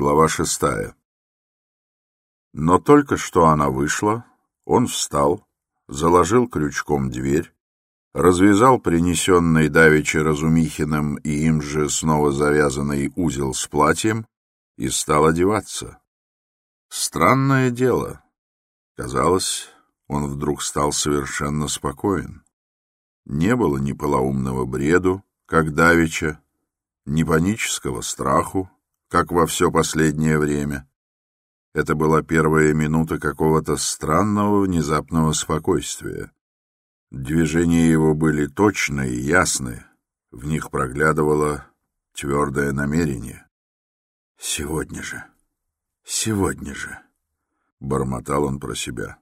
Глава шестая. Но только что она вышла, он встал, заложил крючком дверь, развязал принесенный давеча Разумихиным и им же снова завязанный узел с платьем и стал одеваться. Странное дело. Казалось, он вдруг стал совершенно спокоен. Не было ни полоумного бреду, как давеча, ни панического страху, как во все последнее время. Это была первая минута какого-то странного внезапного спокойствия. Движения его были точны и ясны, в них проглядывало твердое намерение. «Сегодня же, сегодня же», — бормотал он про себя.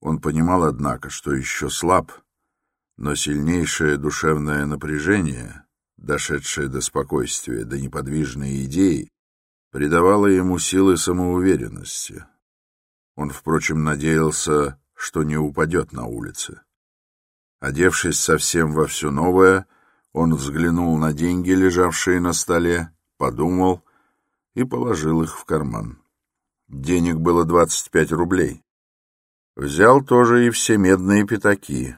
Он понимал, однако, что еще слаб, но сильнейшее душевное напряжение, дошедшее до спокойствия, до неподвижной идеи, придавало ему силы самоуверенности. Он, впрочем, надеялся, что не упадет на улице. Одевшись совсем во все новое, он взглянул на деньги, лежавшие на столе, подумал и положил их в карман. Денег было двадцать пять рублей. Взял тоже и все медные пятаки,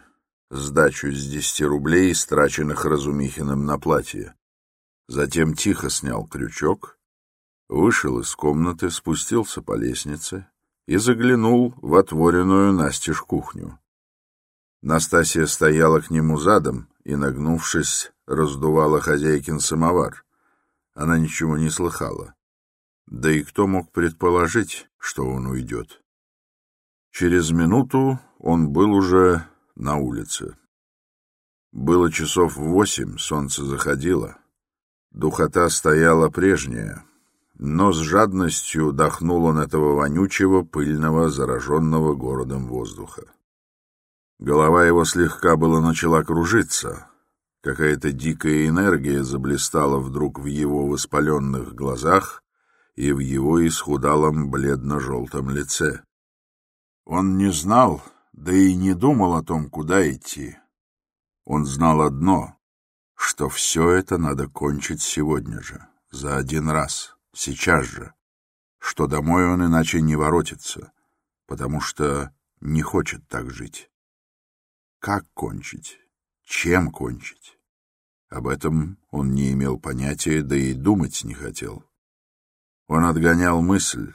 сдачу с десяти рублей, истраченных Разумихиным на платье. Затем тихо снял крючок, вышел из комнаты, спустился по лестнице и заглянул в отворенную настежь кухню. Настасья стояла к нему задом и, нагнувшись, раздувала хозяйкин самовар. Она ничего не слыхала. Да и кто мог предположить, что он уйдет? Через минуту он был уже на улице. Было часов восемь, солнце заходило. Духота стояла прежняя, но с жадностью дохнул он этого вонючего, пыльного, зараженного городом воздуха. Голова его слегка было начала кружиться. Какая-то дикая энергия заблистала вдруг в его воспаленных глазах и в его исхудалом бледно-желтом лице. Он не знал, да и не думал о том, куда идти. Он знал одно, что все это надо кончить сегодня же, за один раз, сейчас же, что домой он иначе не воротится, потому что не хочет так жить. Как кончить? Чем кончить? Об этом он не имел понятия, да и думать не хотел. Он отгонял мысль,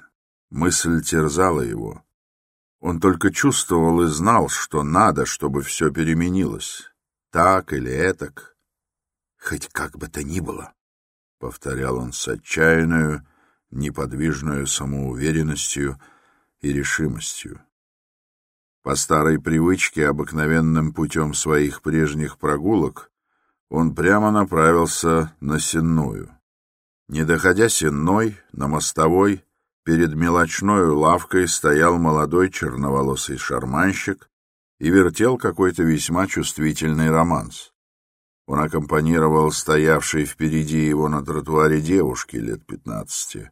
мысль терзала его — он только чувствовал и знал, что надо, чтобы все переменилось. Так или этак. Хоть как бы то ни было, — повторял он с отчаянную, неподвижную самоуверенностью и решимостью. По старой привычке, обыкновенным путем своих прежних прогулок, он прямо направился на Сенную. Не доходя Сенной, на мостовой, Перед мелочной лавкой стоял молодой черноволосый шарманщик и вертел какой-то весьма чувствительный романс. Он аккомпанировал стоявшей впереди его на тротуаре девушке лет пятнадцати,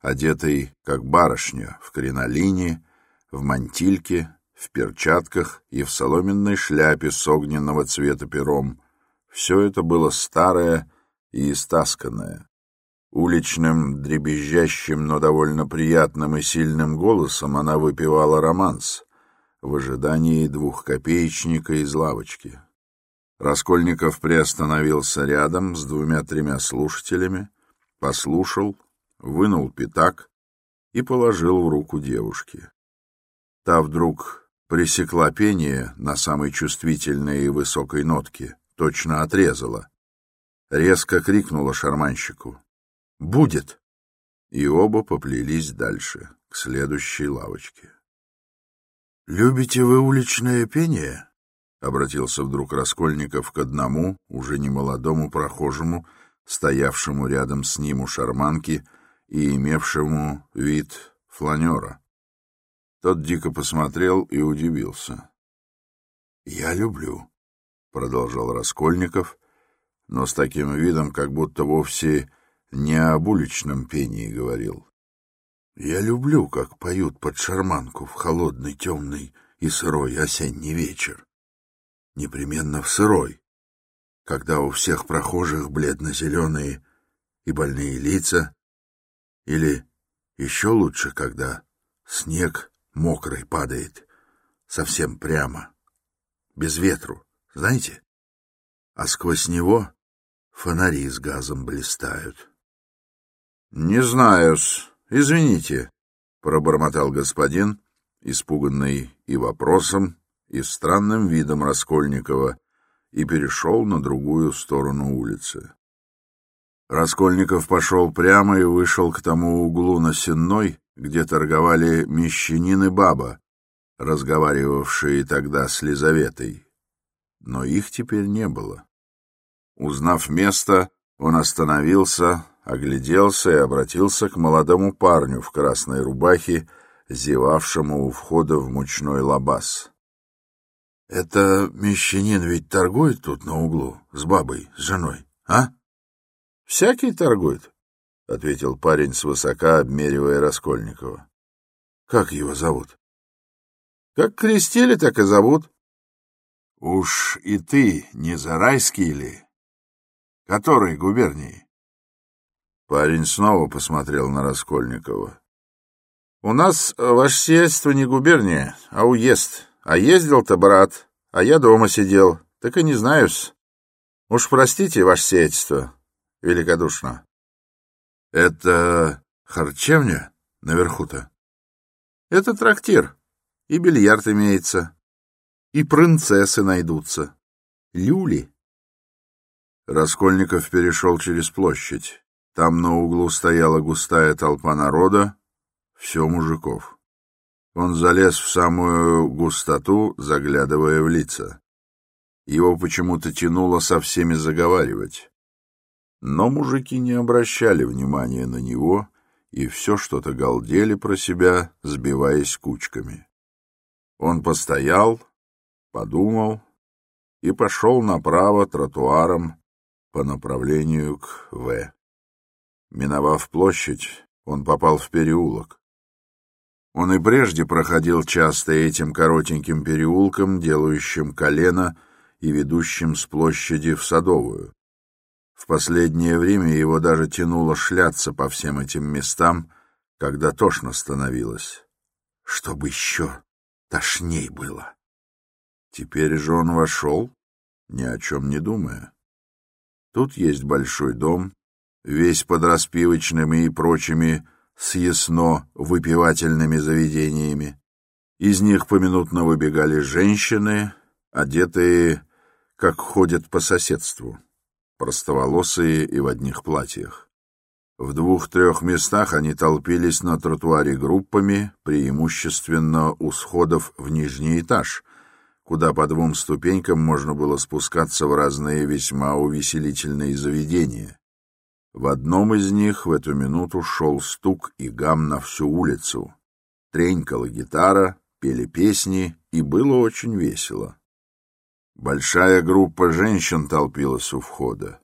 одетой как барышня в кринолине, в мантильке, в перчатках и в соломенной шляпе с огненного цвета пером. Все это было старое и истасканное. Уличным, дребезжащим, но довольно приятным и сильным голосом она выпивала романс в ожидании двухкопеечника из лавочки. Раскольников приостановился рядом с двумя-тремя слушателями, послушал, вынул пятак и положил в руку девушки. Та вдруг пресекла пение на самой чувствительной и высокой нотке, точно отрезала. Резко крикнула шарманщику. Будет. И оба поплелись дальше, к следующей лавочке. Любите вы уличное пение? обратился вдруг Раскольников к одному, уже немолодому прохожему, стоявшему рядом с ним у шарманки и имевшему вид фланера. Тот дико посмотрел и удивился. — Я люблю, — продолжал Раскольников, но с таким видом, как будто вовсе не об уличном пении говорил. Я люблю, как поют под шарманку в холодный, темный и сырой осенний вечер. Непременно в сырой, когда у всех прохожих бледно-зеленые и больные лица, Или еще лучше, когда снег мокрый падает, совсем прямо, без ветру, знаете? А сквозь него фонари с газом блистают. — Не знаю-с, извините, — пробормотал господин, испуганный и вопросом, и странным видом Раскольникова, и перешел на другую сторону улицы. Раскольников пошел прямо и вышел к тому углу на Сенной, где торговали мещанин и баба, разговаривавшие тогда с Лизаветой. Но их теперь не было. Узнав место, он остановился, огляделся и обратился к молодому парню в красной рубахе, зевавшему у входа в мучной лабаз. — Это мещанин ведь торгует тут на углу с бабой, с женой, а? — Всякий торгует, — ответил парень свысока, обмеривая Раскольникова. — Как его зовут? — Как крестили, так и зовут. — Уж и ты не Зарайский ли? — Который губернии? Парень снова посмотрел на Раскольникова. — У нас, э, ваше сельство, не губерния, а уезд. А ездил-то брат, а я дома сидел. Так и не знаю-с. Уж простите, ваше сельство, великодушно. — Это харчевня наверху-то? — Это трактир. И бильярд имеется. И принцессы найдутся. Люли. Раскольников перешел через площадь. Там на углу стояла густая толпа народа, все мужиков. Он залез в самую густоту, заглядывая в лица. Его почему-то тянуло со всеми заговаривать. Но мужики не обращали внимания на него и все что-то галдели про себя, сбиваясь кучками. Он постоял, подумал и пошел направо тротуаром по направлению к В. Миновав площадь, он попал в переулок. Он и прежде проходил часто этим коротеньким переулком, делающим колено и ведущим с площади в Садовую. В последнее время его даже тянуло шляться по всем этим местам, когда тошно становилось. Чтобы еще тошней было. Теперь же он вошел, ни о чем не думая. Тут есть большой дом, весь под распивочными и прочими съестно-выпивательными заведениями. Из них поминутно выбегали женщины, одетые, как ходят по соседству, простоволосые и в одних платьях. В двух-трех местах они толпились на тротуаре группами, преимущественно у сходов в нижний этаж, куда по двум ступенькам можно было спускаться в разные весьма увеселительные заведения. В одном из них в эту минуту шел стук и гам на всю улицу. Тренькала гитара, пели песни, и было очень весело. Большая группа женщин толпилась у входа.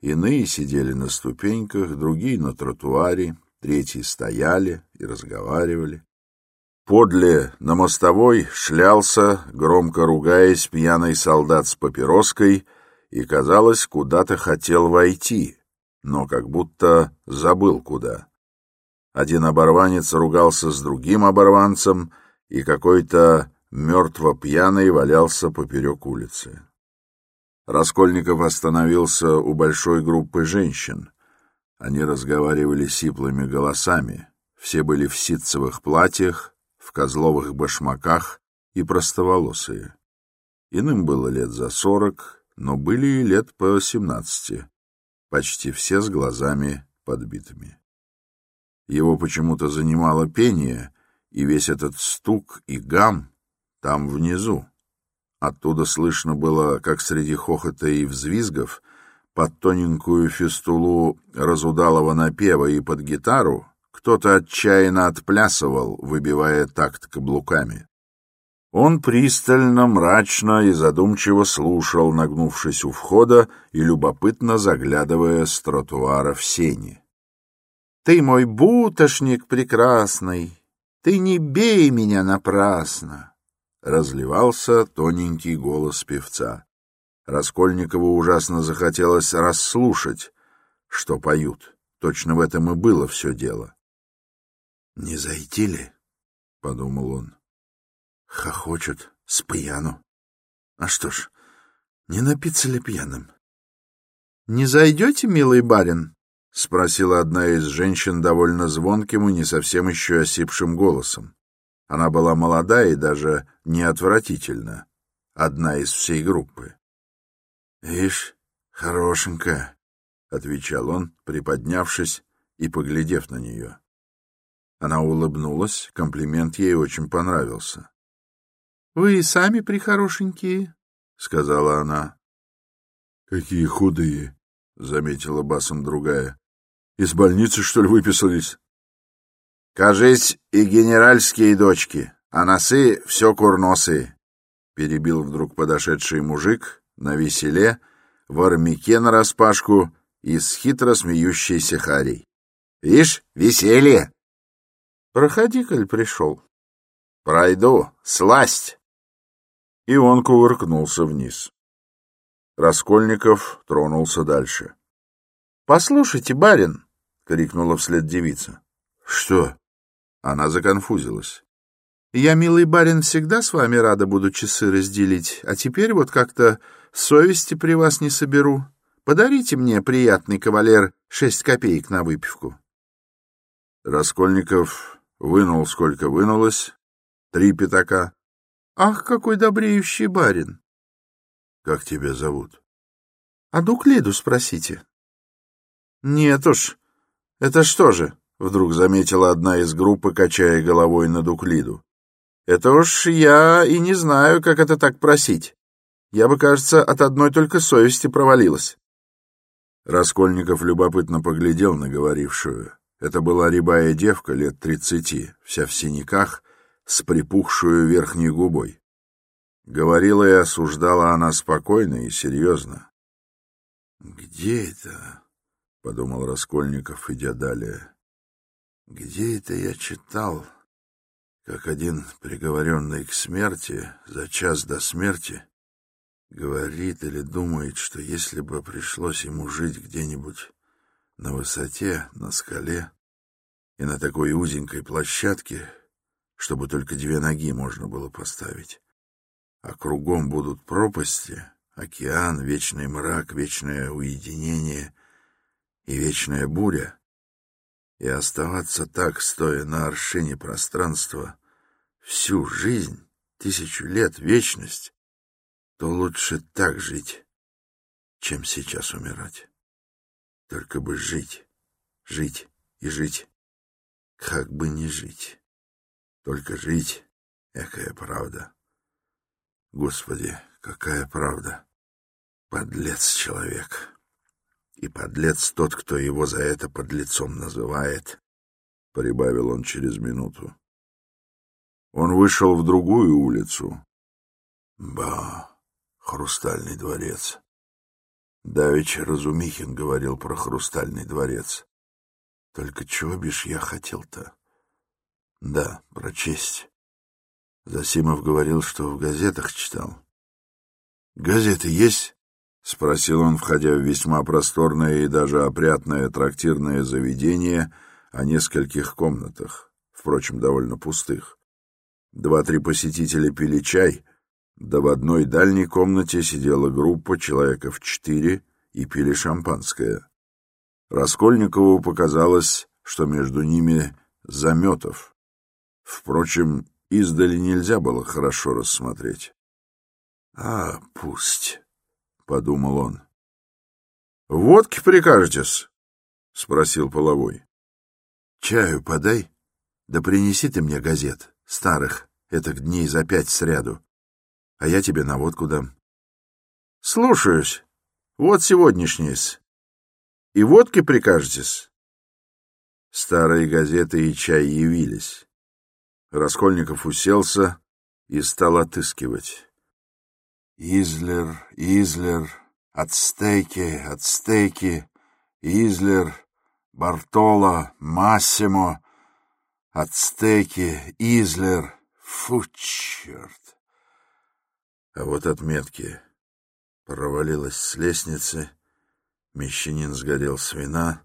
Иные сидели на ступеньках, другие на тротуаре, третьи стояли и разговаривали. Подле на мостовой шлялся, громко ругаясь, пьяный солдат с папироской и, казалось, куда-то хотел войти но как будто забыл куда. Один оборванец ругался с другим оборванцем, и какой-то мертво пьяный валялся поперек улицы. Раскольников остановился у большой группы женщин. Они разговаривали сиплыми голосами. Все были в ситцевых платьях, в козловых башмаках и простоволосые. Иным было лет за сорок, но были и лет по семнадцати почти все с глазами подбитыми. Его почему-то занимало пение, и весь этот стук и гам там внизу. Оттуда слышно было, как среди хохота и взвизгов под тоненькую фистулу разудалого напева и под гитару кто-то отчаянно отплясывал, выбивая такт каблуками. Он пристально, мрачно и задумчиво слушал, нагнувшись у входа и любопытно заглядывая с тротуара в сени. — Ты мой бутошник прекрасный, ты не бей меня напрасно! — разливался тоненький голос певца. Раскольникову ужасно захотелось расслушать, что поют. Точно в этом и было все дело. Не зайти ли? — подумал он. Хохочут с пьяну. А что ж, не напиться ли пьяным? — Не зайдете, милый барин? — спросила одна из женщин довольно звонким и не совсем еще осипшим голосом. Она была молода и даже не отвратительна, одна из всей группы. — Ишь, хорошенькая, — отвечал он, приподнявшись и поглядев на нее. Она улыбнулась, комплимент ей очень понравился. — Вы и сами прихорошенькие, — сказала она. — Какие худые, — заметила басом другая. — Из больницы, что ли, выписались? — Кажись, и генеральские дочки, а носы все курносые, — перебил вдруг подошедший мужик на веселе, в армяке нараспашку и с хитро смеющейся Харей. — Вишь, веселье! — Проходи, коль пришел. — Пройду, сласть! И он кувыркнулся вниз. Раскольников тронулся дальше. — Послушайте, барин! — крикнула вслед девица. — Что? Она законфузилась. — Я, милый барин, всегда с вами рада буду часы разделить, а теперь вот как-то совести при вас не соберу. Подарите мне, приятный кавалер, шесть копеек на выпивку. Раскольников вынул сколько вынулось, три пятака. — Ах, какой добреющий барин! Как тебя зовут? А Дуклиду спросите. Нет уж. Это что же? Вдруг заметила одна из группы, качая головой на Дуклиду. Это уж я и не знаю, как это так просить. Я бы, кажется, от одной только совести провалилась. Раскольников любопытно поглядел на говорившую. Это была рябая девка лет тридцати, вся в синяках, с припухшую верхней губой. Говорила и осуждала она спокойно и серьезно. — Где это? — подумал Раскольников, идя далее. — Где это я читал, как один приговоренный к смерти за час до смерти говорит или думает, что если бы пришлось ему жить где-нибудь на высоте, на скале и на такой узенькой площадке, чтобы только две ноги можно было поставить, а кругом будут пропасти, океан, вечный мрак, вечное уединение и вечная буря, и оставаться так, стоя на аршине пространства, всю жизнь, тысячу лет, вечность, то лучше так жить, чем сейчас умирать. Только бы жить, жить и жить, как бы не жить, только жить, экая правда. Господи, какая правда! Подлец человек. И подлец тот, кто его за это подлецом называет, — прибавил он через минуту. Он вышел в другую улицу. Ба, Хрустальный дворец. Давеча Разумихин говорил про Хрустальный дворец. Только чего бишь я хотел-то? Да, прочесть. Засимов говорил, что в газетах читал. «Газеты есть?» — спросил он, входя в весьма просторное и даже опрятное трактирное заведение о нескольких комнатах, впрочем, довольно пустых. Два-три посетителя пили чай, да в одной дальней комнате сидела группа человеков четыре и пили шампанское. Раскольникову показалось, что между ними Заметов. Впрочем, Издали нельзя было хорошо рассмотреть. — А, пусть, — подумал он. — Водки прикажетесь? — спросил половой. — Чаю подай, да принеси ты мне газет, старых, этих дней за пять сряду, а я тебе на водку дам. — Слушаюсь. Вот сегодняшний-с. И водки прикажетесь? Старые газеты и чай явились. Раскольников уселся и стал отыскивать. Излер, Излер, Ацтеки, Ацтеки, Излер, Бартоло, Массимо, Ацтеки, Излер. Фу, черт! А вот отметки. Провалилась с лестницы, мещанин сгорел с вина,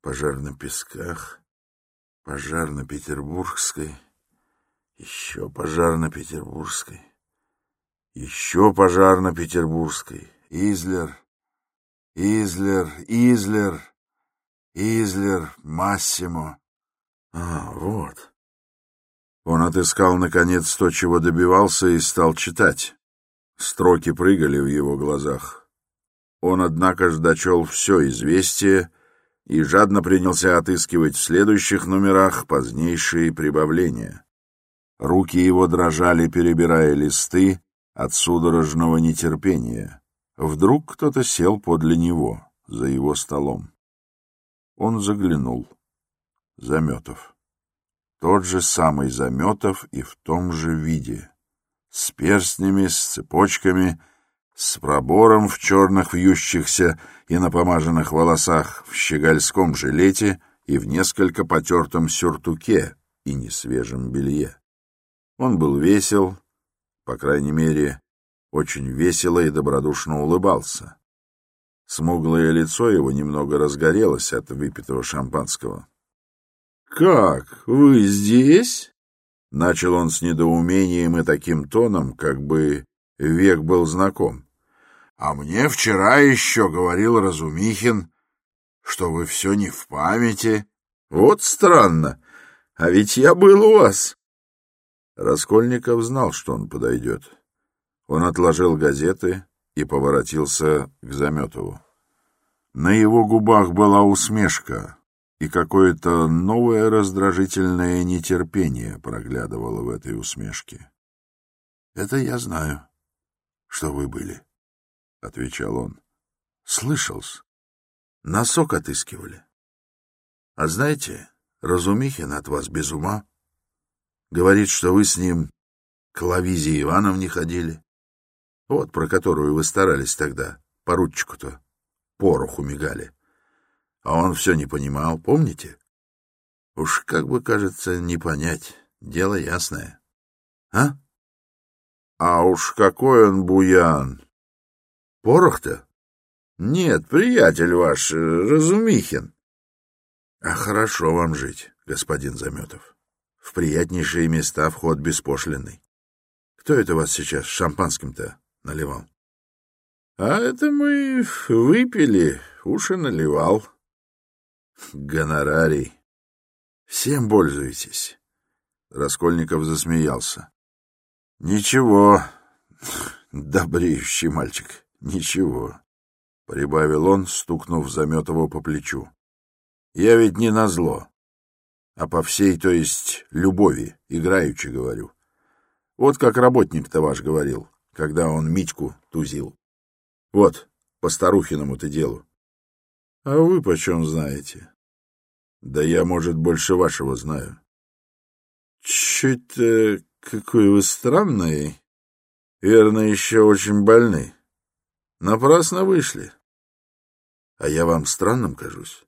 пожар на песках — Пожар на Петербургской, еще пожар на Петербургской, еще пожар на Петербургской, Излер, Излер, Излер, Излер, Массимо. А, вот. Он отыскал, наконец, то, чего добивался, и стал читать. Строки прыгали в его глазах. Он, однако ж, дочел все известие и жадно принялся отыскивать в следующих номерах позднейшие прибавления. Руки его дрожали, перебирая листы от судорожного нетерпения. Вдруг кто-то сел подле него, за его столом. Он заглянул. Заметов. Тот же самый Заметов и в том же виде. С перстнями, с цепочками, с пробором в черных вьющихся и напомаженных волосах, в щегольском жилете и в несколько потертом сюртуке и несвежем белье. Он был весел, по крайней мере, очень весело и добродушно улыбался. Смуглое лицо его немного разгорелось от выпитого шампанского. — Как, вы здесь? — начал он с недоумением и таким тоном, как бы век был знаком. — А мне вчера еще говорил Разумихин, что вы все не в памяти. Вот странно, а ведь я был у вас. Раскольников знал, что он подойдет. Он отложил газеты и поворотился к Заметову. На его губах была усмешка, и какое-то новое раздражительное нетерпение проглядывало в этой усмешке. — Это я знаю, что вы были, — отвечал он. — Слышал-с. Носок отыскивали. А знаете, Разумихин от вас без ума. Говорит, что вы с ним к Лавизе Ивановне ходили. Вот про которую вы старались тогда, поручику-то, пороху мигали. А он все не понимал, помните? Уж как бы, кажется, не понять, дело ясное. А? А уж какой он буян! Порох-то? Нет, приятель ваш, Разумихин. А хорошо вам жить, господин Заметов. В приятнейшие места вход беспошлинный. Кто это вас сейчас шампанским-то наливал? — А это мы выпили, уши наливал. — Гонорарий. Всем пользуетесь. Раскольников засмеялся. — Ничего, добреющий мальчик, ничего, — прибавил он, стукнув Заметова по плечу. — Я ведь не назло, а по всей, то есть, любови, играючи говорю. Вот как работник-то ваш говорил когда он Митьку тузил. Вот, по старухиному-то делу. А вы почем знаете? Да я, может, больше вашего знаю. Чуть-то какой вы странный. Верно, еще очень больны. Напрасно вышли. А я вам странным кажусь?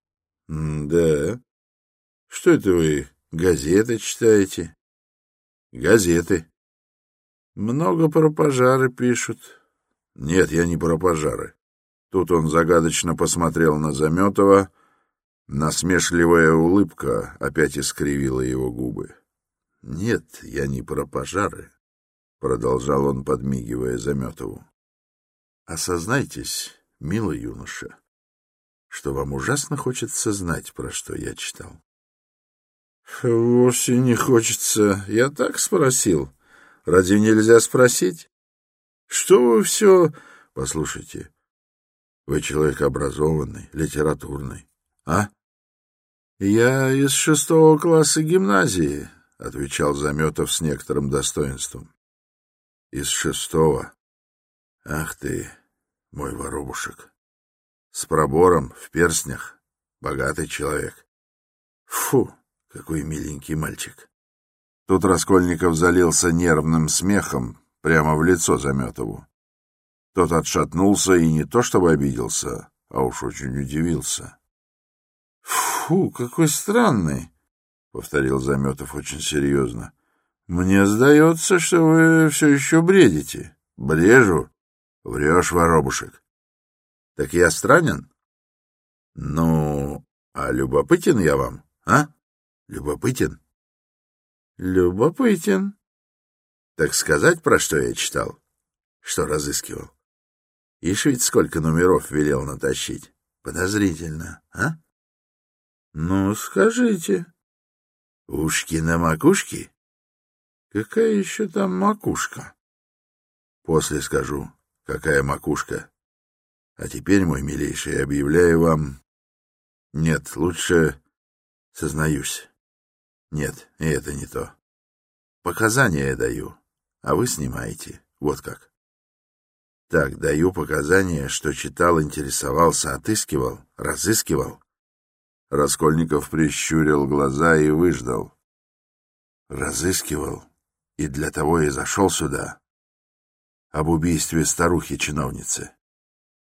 — Да. Что это вы, газеты читаете? — Газеты. Много про пожары пишут. Нет, я не про пожары. Тут он загадочно посмотрел на Заметова. Насмешливая улыбка опять искривила его губы. Нет, я не про пожары, продолжал он, подмигивая Заметову. Осознайтесь, милый юноша, что вам ужасно хочется знать, про что я читал. Вовсе не хочется. Я так спросил. Разве нельзя спросить? Что вы все... Послушайте, вы человек образованный, литературный, а? Я из шестого класса гимназии, — отвечал Заметов с некоторым достоинством. Из шестого? Ах ты, мой воробушек. С пробором, в перстнях, богатый человек. Фу, какой миленький мальчик. Тут Раскольников залился нервным смехом прямо в лицо Заметову. Тот отшатнулся и не то чтобы обиделся, а уж очень удивился. — Фу, какой странный! — повторил Заметов очень серьезно. — Мне сдается, что вы все еще бредите. — Брежу? Врешь, воробушек. — Так я странен? — Ну, а любопытен я вам, а? Любопытен? Любопытен. Так сказать, про что я читал? Что разыскивал? Ишь ведь сколько номеров велел натащить. Подозрительно, а? Ну, скажите. Ушки на макушке? Какая еще там макушка? После скажу, какая макушка. А теперь, мой милейший, объявляю вам... Нет, лучше сознаюсь. Нет, и это не то. Показания я даю, а вы снимаете. Вот как. Так, даю показания, что читал, интересовался, отыскивал, разыскивал. Раскольников прищурил глаза и выждал. Разыскивал, и для того и зашел сюда. Об убийстве старухи-чиновницы.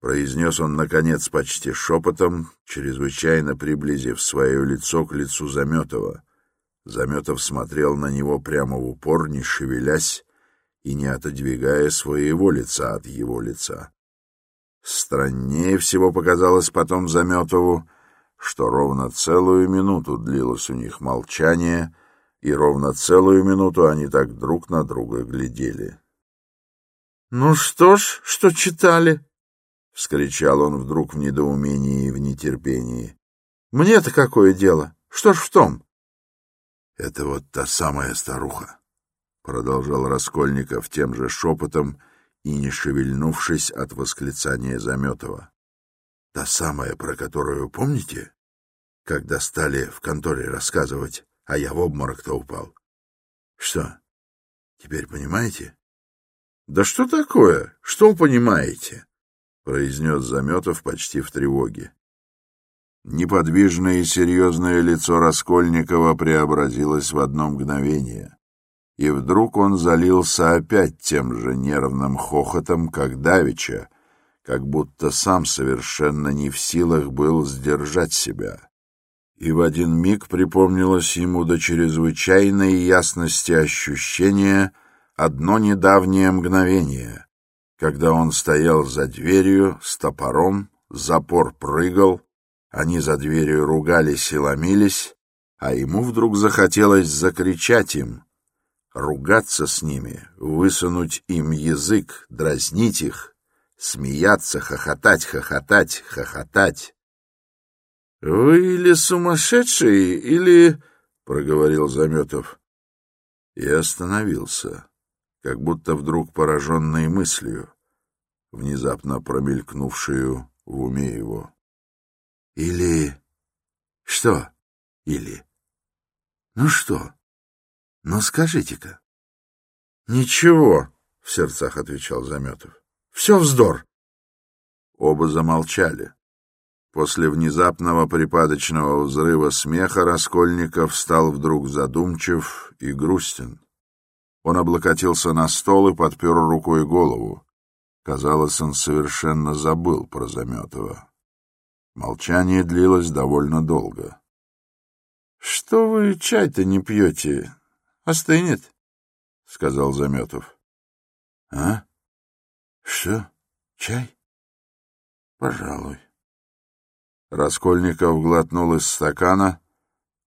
Произнес он, наконец, почти шепотом, чрезвычайно приблизив свое лицо к лицу Заметова. Заметов смотрел на него прямо в упор, не шевелясь и не отодвигая своего лица от его лица. Страннее всего показалось потом Заметову, что ровно целую минуту длилось у них молчание, и ровно целую минуту они так друг на друга глядели. — Ну что ж, что читали? — вскричал он вдруг в недоумении и в нетерпении. — Мне-то какое дело? Что ж в том? — Это вот та самая старуха, — продолжал Раскольников тем же шепотом и не шевельнувшись от восклицания Заметова. Та самая, про которую помните, когда стали в конторе рассказывать, а я в обморок-то упал? Что, теперь понимаете? — Да что такое? Что понимаете? — произнес Заметов почти в тревоге. Неподвижное и серьезное лицо Раскольникова преобразилось в одно мгновение, и вдруг он залился опять тем же нервным хохотом, как давеча, как будто сам совершенно не в силах был сдержать себя. И в один миг припомнилось ему до чрезвычайной ясности ощущения одно недавнее мгновение, когда он стоял за дверью с топором, запор прыгал, они за дверью ругались и ломились, а ему вдруг захотелось закричать им, ругаться с ними, высунуть им язык, дразнить их, смеяться, хохотать, хохотать, хохотать. — Вы или сумасшедший, или... — проговорил Заметов. И остановился, как будто вдруг пораженной мыслью, внезапно промелькнувшую в уме его. — Или... Что? Или... Ну что? Ну скажите-ка. — Ничего, — в сердцах отвечал Заметов. Все вздор. Оба замолчали. После внезапного припадочного взрыва смеха Раскольников стал вдруг задумчив и грустен. Он облокотился на стол и подпер рукой голову. Казалось, он совершенно забыл про Заметова. Молчание длилось довольно долго. — Что вы чай-то не пьете? Остынет, — сказал Заметов. — А? Что? Чай? Пожалуй. Раскольников глотнул из стакана,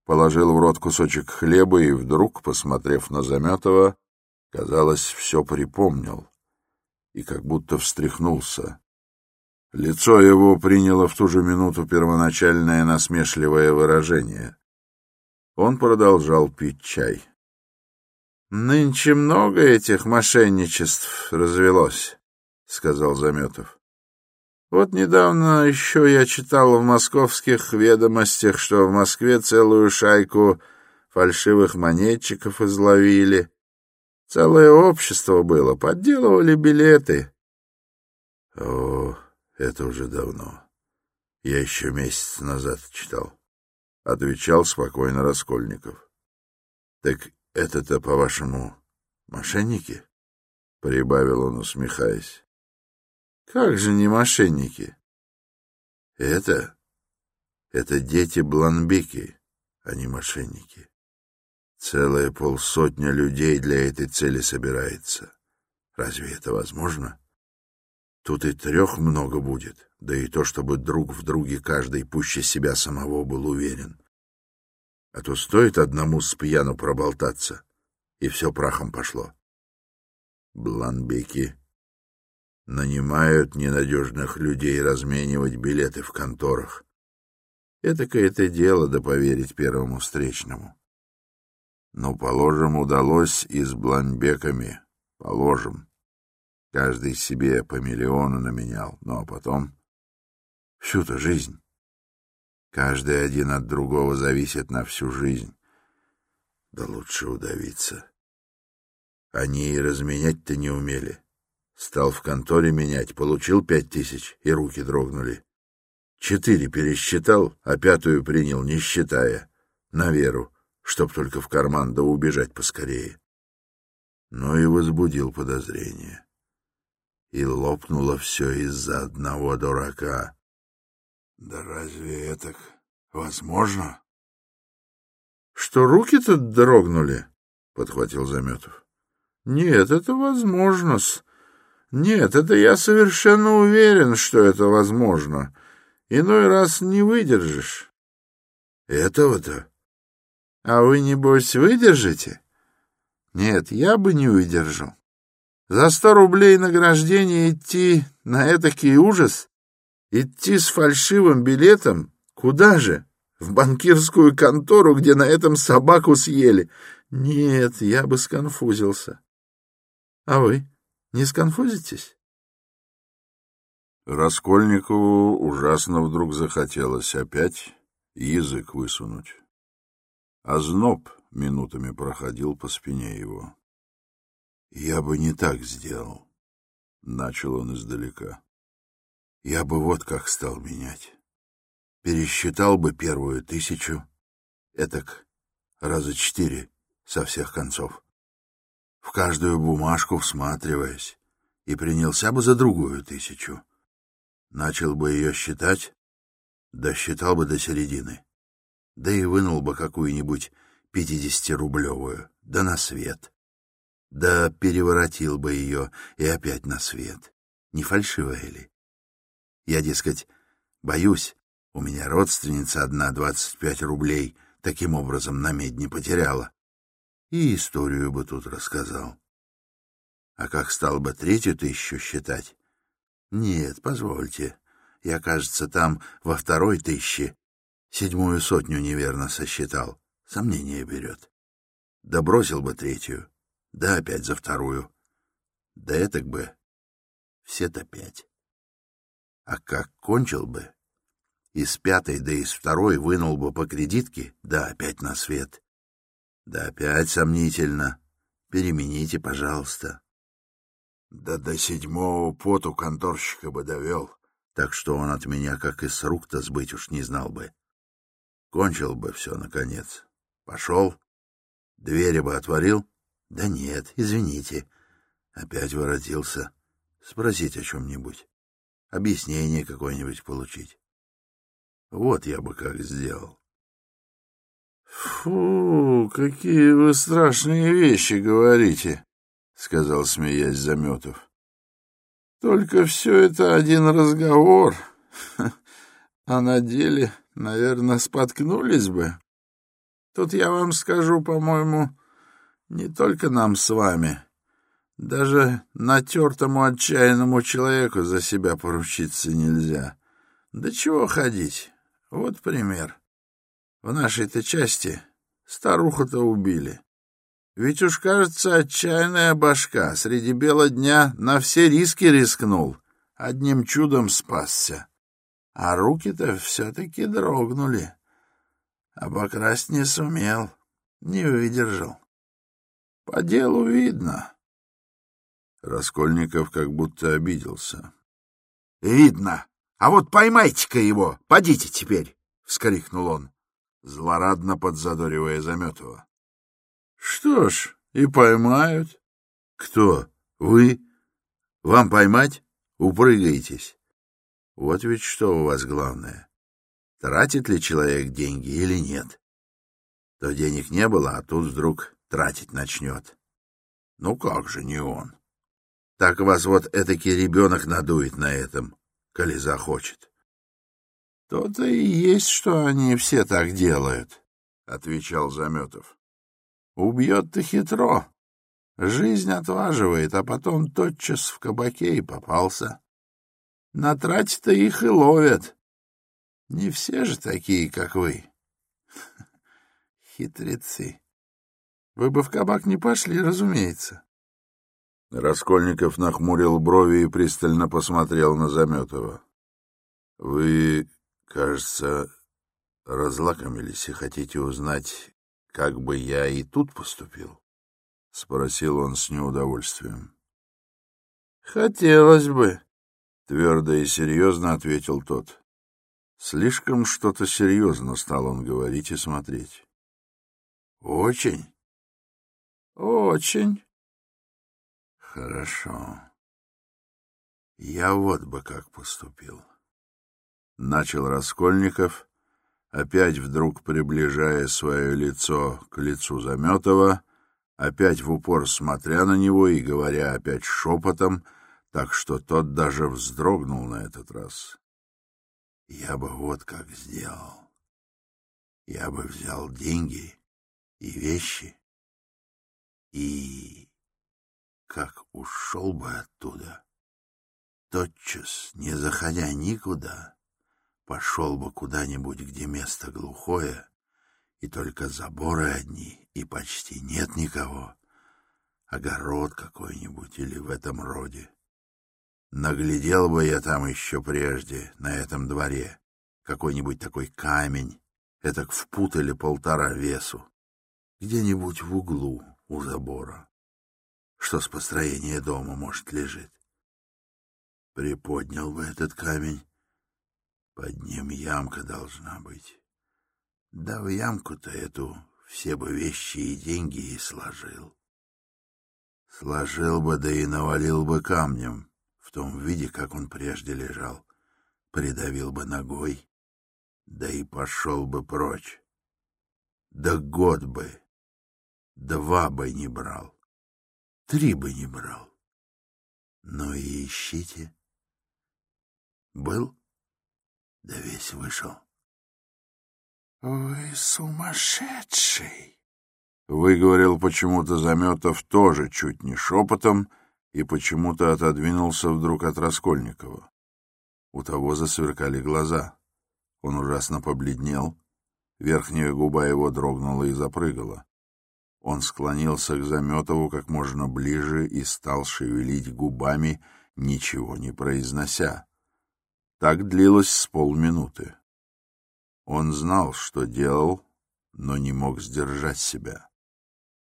положил в рот кусочек хлеба и вдруг, посмотрев на Заметова, казалось, все припомнил и как будто встряхнулся. Лицо его приняло в ту же минуту первоначальное насмешливое выражение. Он продолжал пить чай. — Нынче много этих мошенничеств развелось. — сказал Заметов. Вот недавно еще я читал в московских ведомостях, что в Москве целую шайку фальшивых монетчиков изловили. Целое общество было, подделывали билеты. — О, это уже давно. Я еще месяц назад читал. — отвечал спокойно Раскольников. — Так это-то, по-вашему, мошенники? — прибавил он, усмехаясь. Как же не мошенники? Это... Это дети Бланбеки, а не мошенники. Целая полсотня людей для этой цели собирается. Разве это возможно? Тут и трех много будет, да и то, чтобы друг в друге каждый пуще себя самого был уверен. А то стоит одному с пьяну проболтаться, и все прахом пошло. Бланбеки нанимают ненадежных людей разменивать билеты в конторах. Это-ка дело да поверить первому встречному. Ну, положим, удалось и с бланбеками. Положим. Каждый себе по миллиону наменял. Ну, а потом... Всю-то жизнь. Каждый один от другого зависит на всю жизнь. Да лучше удавиться. Они и разменять-то не умели. Стал в конторе менять, получил пять тысяч, и руки дрогнули. Четыре пересчитал, а пятую принял, не считая, на веру, чтоб только в карман да убежать поскорее. Но и возбудил подозрение. И лопнуло все из-за одного дурака. Да разве это возможно? — Что руки-то дрогнули? — подхватил Заметов. — Нет, это возможно. Нет, это я совершенно уверен, что это возможно. Иной раз не выдержишь. — Этого-то? — А вы, небось, выдержите? — Нет, я бы не выдержал. За сто рублей награждения идти на этакий ужас — Идти с фальшивым билетом? Куда же? В банкирскую контору, где на этом собаку съели? Нет, я бы сконфузился. А вы не сконфузитесь? Раскольникову ужасно вдруг захотелось опять язык высунуть. А зноб минутами проходил по спине его. — Я бы не так сделал, — начал он издалека. Я бы вот как стал менять. Пересчитал бы первую тысячу, этак раза четыре со всех концов. В каждую бумажку всматриваясь, и принялся бы за другую тысячу. Начал бы ее считать, досчитал бы до середины, да и вынул бы какую-нибудь пятидесятирублевую, да на свет. Да переворотил бы ее и опять на свет. Не фальшивая ли? Я, дескать, боюсь, у меня родственница одна двадцать пять рублей таким образом на медне потеряла. И историю бы тут рассказал. А как стал бы третью тысячу считать? Нет, позвольте. Я, кажется, там во второй тысяче седьмую сотню неверно сосчитал. Сомнение берет. Да бросил бы третью, да опять за вторую. Да этак бы все-то пять. А как кончил бы? Из пятой, да из второй вынул бы по кредитке, да опять на свет. Да опять сомнительно. Перемените, пожалуйста. Да до седьмого поту конторщика бы довел, так что он от меня как из рук-то сбыть уж не знал бы. Кончил бы все, наконец. Пошел, двери бы отворил. Да нет, извините. Опять воротился. Спросить о чем-нибудь объяснение какое-нибудь получить. Вот я бы как сделал. — Фу, какие вы страшные вещи говорите, — сказал, смеясь Заметов. — Только все это один разговор, а на деле, наверное, споткнулись бы. Тут я вам скажу, по-моему, не только нам с вами, даже натертому отчаянному человеку за себя поручиться нельзя. Да чего ходить? Вот пример. В нашей-то части старуху-то убили. Ведь уж, кажется, отчаянная башка среди бела дня на все риски рискнул. Одним чудом спасся. А руки-то все-таки дрогнули. Обокрасть не сумел, не выдержал. По делу видно. Раскольников как будто обиделся. — Видно. А вот поймайте-ка его, подите теперь! — вскрикнул он, злорадно подзадоривая Заметова. — Что ж, и поймают. — Кто? Вы? Вам поймать? Упрыгаетесь. Вот ведь что у вас главное. Тратит ли человек деньги или нет? То денег не было, а тут вдруг тратить начнет. Ну как же не он? Так вас вот этакий ребенок надует на этом, коли захочет. То-то и есть, что они все так делают. — отвечал Заметов. — Убьет-то хитро. Жизнь отваживает, а потом тотчас в кабаке и попался. На трате-то их и ловят. Не все же такие, как вы. Хитрецы. Вы бы в кабак не пошли, разумеется. Раскольников нахмурил брови и пристально посмотрел на Заметова. — Вы, кажется, разлакомились и хотите узнать, как бы я и тут поступил? — спросил он с неудовольствием. — Хотелось бы, — твердо и серьезно ответил тот. Слишком что-то серьезно стал он говорить и смотреть. — Очень? — Очень. Хорошо. Я вот бы как поступил. Начал Раскольников, опять вдруг приближая свое лицо к лицу Заметова, опять в упор смотря на него и говоря опять шепотом, так что тот даже вздрогнул на этот раз. Я бы вот как сделал. Я бы взял деньги и вещи и как ушел бы оттуда. Тотчас, не заходя никуда, пошел бы куда-нибудь, где место глухое, и только заборы одни, и почти нет никого, огород какой-нибудь или в этом роде. Наглядел бы я там еще прежде, на этом дворе, какой-нибудь такой камень, этак в пут полтора весу, где-нибудь в углу у забора что с построения дома, может, лежит. Приподнял бы этот камень, под ним ямка должна быть. Да в ямку-то эту все бы вещи и деньги и сложил. Сложил бы, да и навалил бы камнем, в том виде, как он прежде лежал, придавил бы ногой, да и пошел бы прочь. Да год бы, два бы не брал три бы не брал. Но и ищите. Был, да весь вышел. — Вы сумасшедший! — выговорил почему-то Заметов тоже чуть не шепотом и почему-то отодвинулся вдруг от Раскольникова. У того засверкали глаза. Он ужасно побледнел, верхняя губа его дрогнула и запрыгала. Он склонился к Заметову как можно ближе и стал шевелить губами, ничего не произнося. Так длилось с полминуты. Он знал, что делал, но не мог сдержать себя.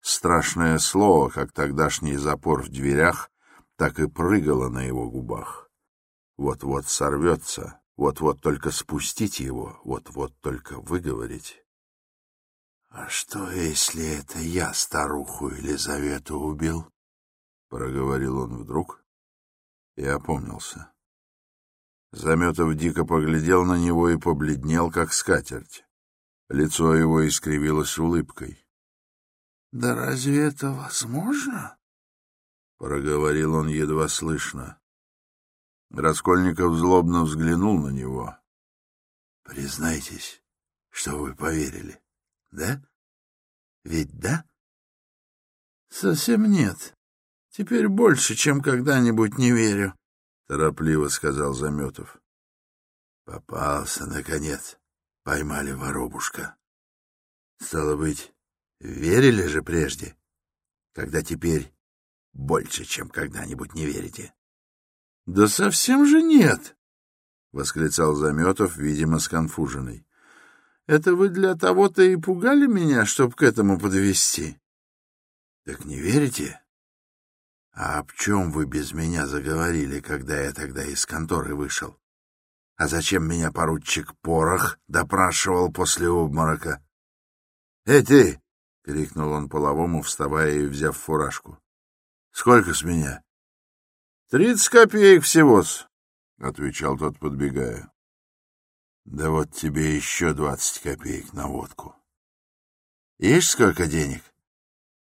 Страшное слово, как тогдашний запор в дверях, так и прыгало на его губах. Вот-вот сорвется, вот-вот только спустить его, вот-вот только выговорить. — А что, если это я старуху Елизавету убил? — проговорил он вдруг и опомнился. Заметов дико поглядел на него и побледнел, как скатерть. Лицо его искривилось улыбкой. — Да разве это возможно? — проговорил он едва слышно. Раскольников злобно взглянул на него. — Признайтесь, что вы поверили. — да? Ведь да? Совсем нет. Теперь больше, чем когда-нибудь не верю, торопливо сказал Заметов. Попался, наконец. Поймали воробушка. Стало быть, верили же прежде, когда теперь больше, чем когда-нибудь не верите. — Да совсем же нет! — восклицал Заметов, видимо, сконфуженный. Это вы для того-то и пугали меня, чтоб к этому подвести? Так не верите? А об чем вы без меня заговорили, когда я тогда из конторы вышел? А зачем меня поручик Порох допрашивал после обморока? — Эй, ты! — крикнул он половому, вставая и взяв фуражку. — Сколько с меня? — Тридцать копеек всего-с, — отвечал тот, подбегая. Да вот тебе еще двадцать копеек на водку. Есть сколько денег?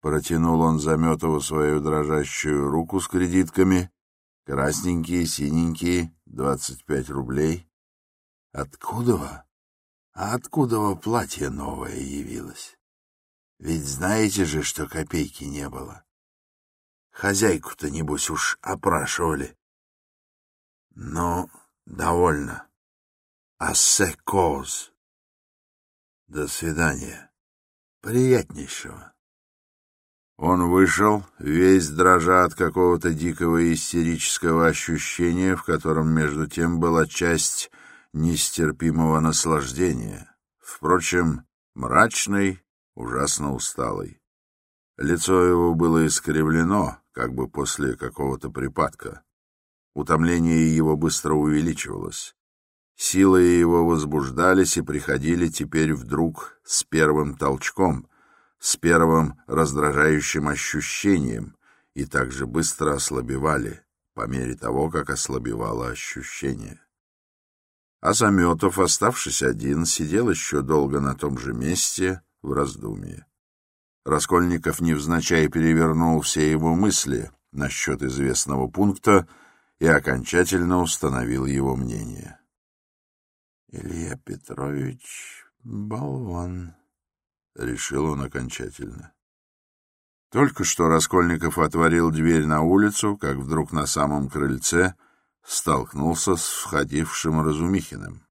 Протянул он Заметову свою дрожащую руку с кредитками. Красненькие, синенькие, двадцать пять рублей. Откуда? А откуда платье новое явилось? Ведь знаете же, что копейки не было. Хозяйку-то, небось, уж опрашивали. Ну, довольно. Ассе коз. До свидания. Приятнейшего. Он вышел, весь дрожа от какого-то дикого истерического ощущения, в котором между тем была часть нестерпимого наслаждения. Впрочем, мрачный, ужасно усталый. Лицо его было искривлено, как бы после какого-то припадка. Утомление его быстро увеличивалось. Силы его возбуждались и приходили теперь вдруг с первым толчком, с первым раздражающим ощущением, и также быстро ослабевали, по мере того, как ослабевало ощущение. А Заметов, оставшись один, сидел еще долго на том же месте в раздумье. Раскольников невзначай перевернул все его мысли насчет известного пункта и окончательно установил его мнение. «Илья Петрович — болван», — решил он окончательно. Только что Раскольников отворил дверь на улицу, как вдруг на самом крыльце столкнулся с входившим Разумихиным.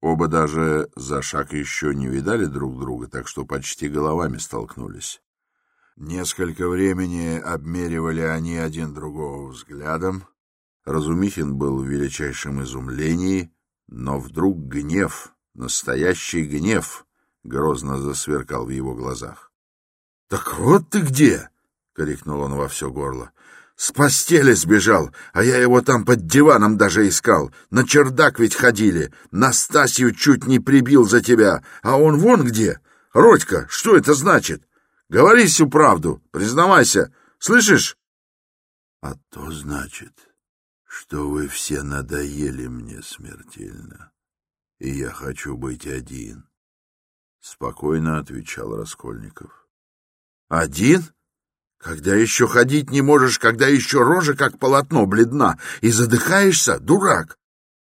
Оба даже за шаг еще не видали друг друга, так что почти головами столкнулись. Несколько времени обмеривали они один другого взглядом. Разумихин был в величайшем изумлении, но вдруг гнев, настоящий гнев, грозно засверкал в его глазах. — Так вот ты где! — крикнул он во все горло. С постели сбежал, а я его там под диваном даже искал. На чердак ведь ходили. Настасью чуть не прибил за тебя. А он вон где. Родька, что это значит? Говори всю правду, признавайся. Слышишь? А то значит, что вы все надоели мне смертельно, и я хочу быть один. Спокойно отвечал Раскольников. Один? Когда еще ходить не можешь, когда еще рожа как полотно бледна, и задыхаешься, дурак.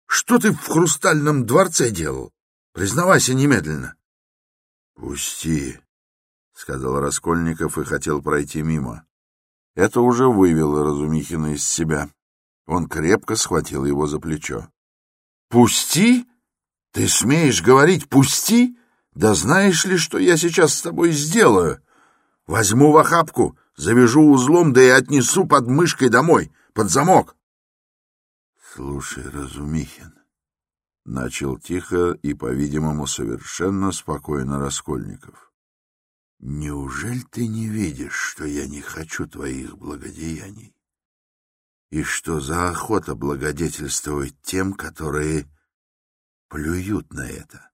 Что ты в хрустальном дворце делал? Признавайся немедленно. — Пусти, — сказал Раскольников и хотел пройти мимо. Это уже вывело Разумихина из себя. Он крепко схватил его за плечо. — Пусти? Ты смеешь говорить «пусти»? Да знаешь ли, что я сейчас с тобой сделаю? Возьму в охапку, завяжу узлом, да и отнесу под мышкой домой, под замок. — Слушай, Разумихин, — начал тихо и, по-видимому, совершенно спокойно Раскольников. — Неужели ты не видишь, что я не хочу твоих благодеяний? И что за охота благодетельствовать тем, которые плюют на это?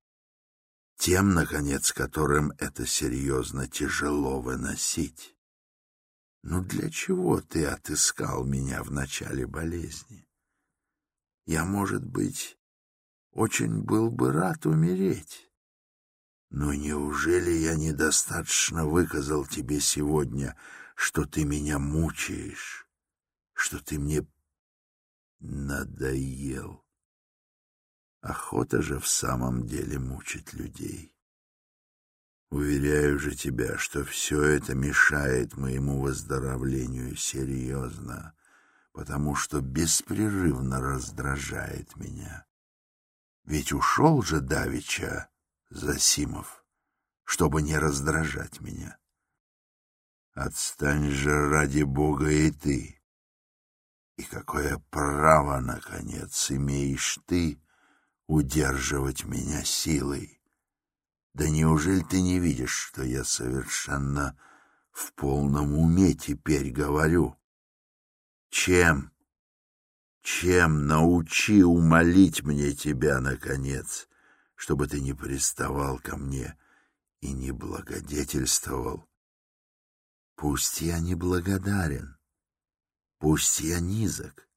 Тем, наконец, которым это серьезно тяжело выносить? Ну для чего ты отыскал меня в начале болезни? Я, может быть, очень был бы рад умереть. Но неужели я недостаточно выказал тебе сегодня, что ты меня мучаешь, что ты мне надоел? Охота же в самом деле мучить людей. Уверяю же тебя, что все это мешает моему выздоровлению серьезно, потому что беспрерывно раздражает меня. Ведь ушел же Давича Засимов, чтобы не раздражать меня. Отстань же ради Бога и ты. И какое право, наконец, имеешь ты удерживать меня силой? Да неужели ты не видишь, что я совершенно в полном уме теперь говорю? Чем? Чем научи умолить мне тебя, наконец, чтобы ты не приставал ко мне и не благодетельствовал? Пусть я не благодарен, пусть я низок.